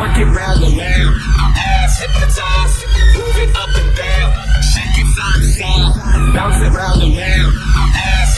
work it round and round. I'm ass hypnotized, move it up and down. Shake it side to side, bounce it round and round. Ass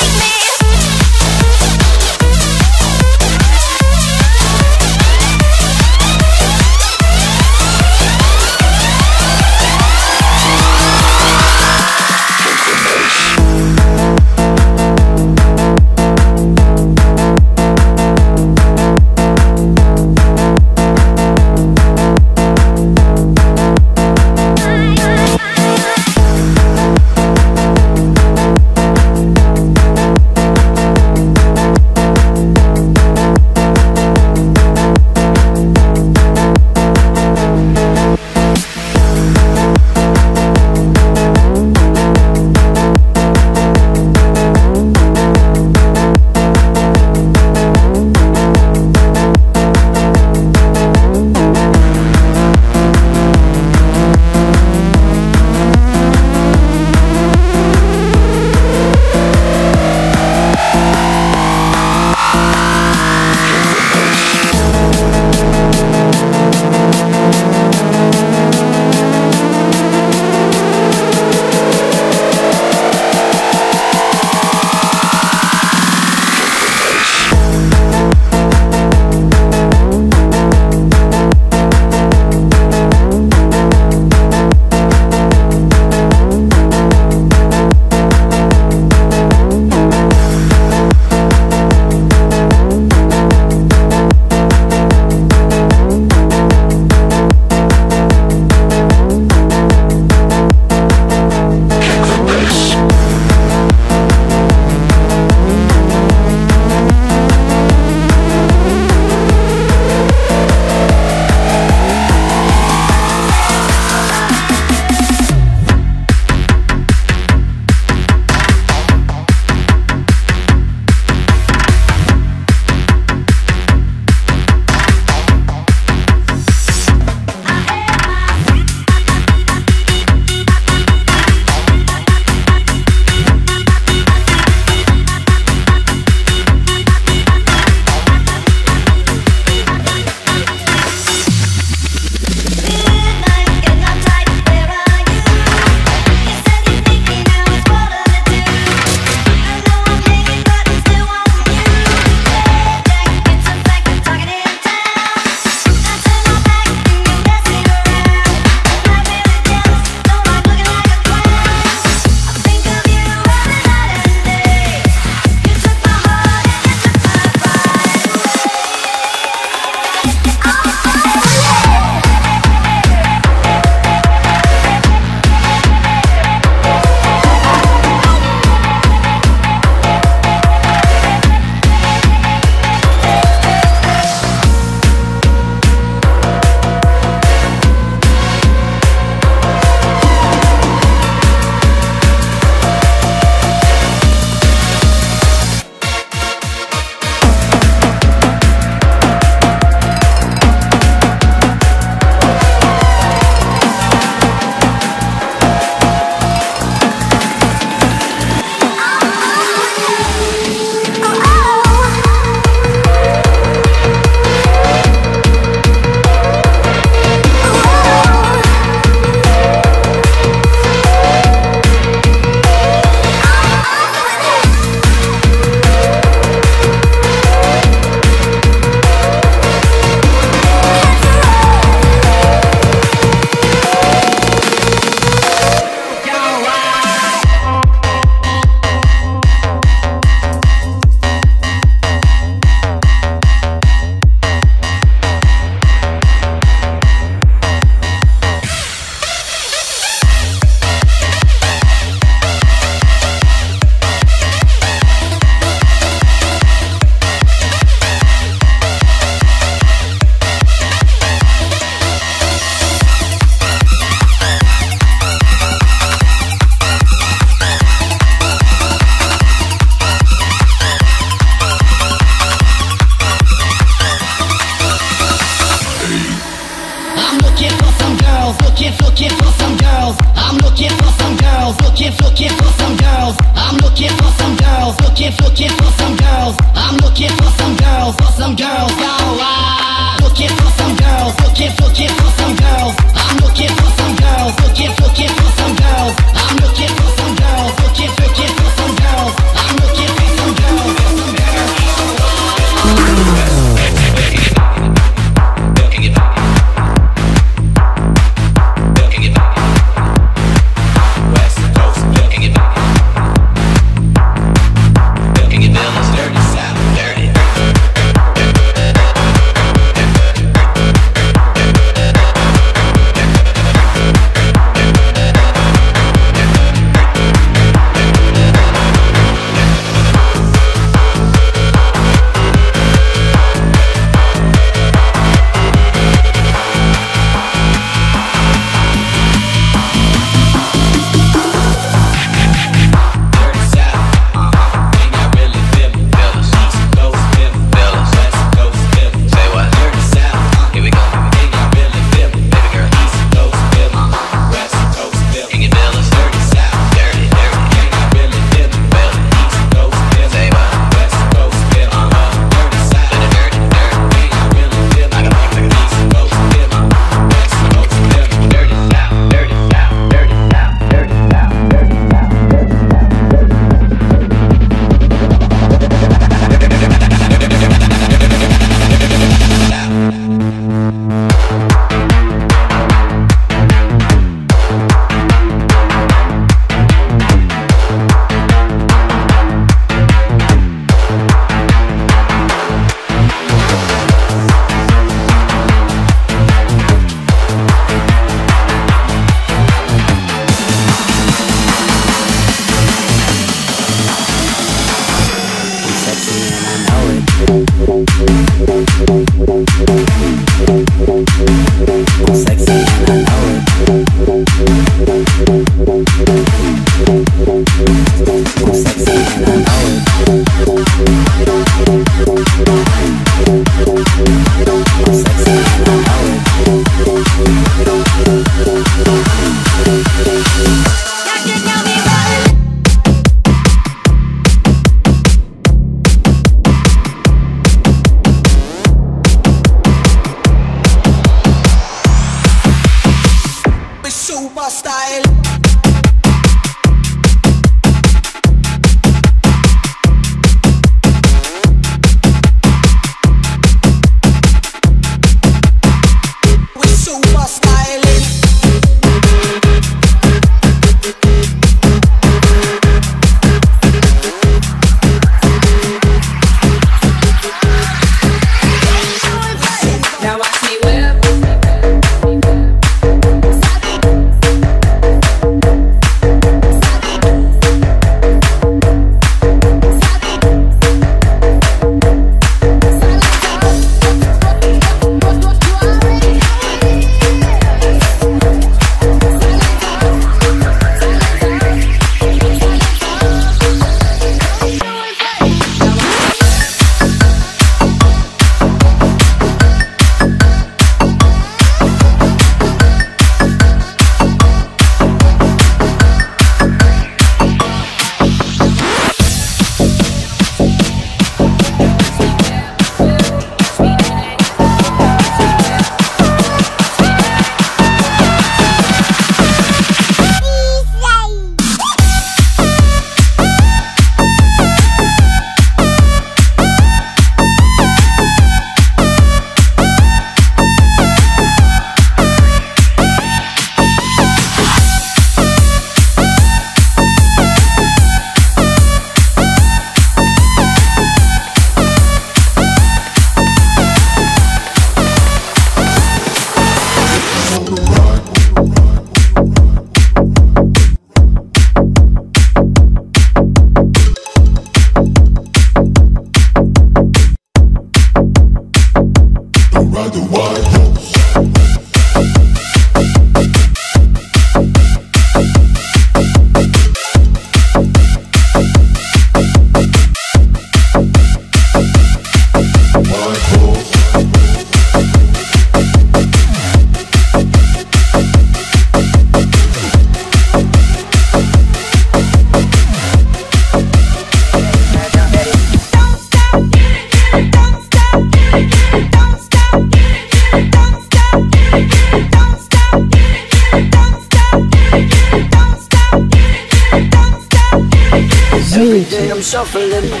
Every day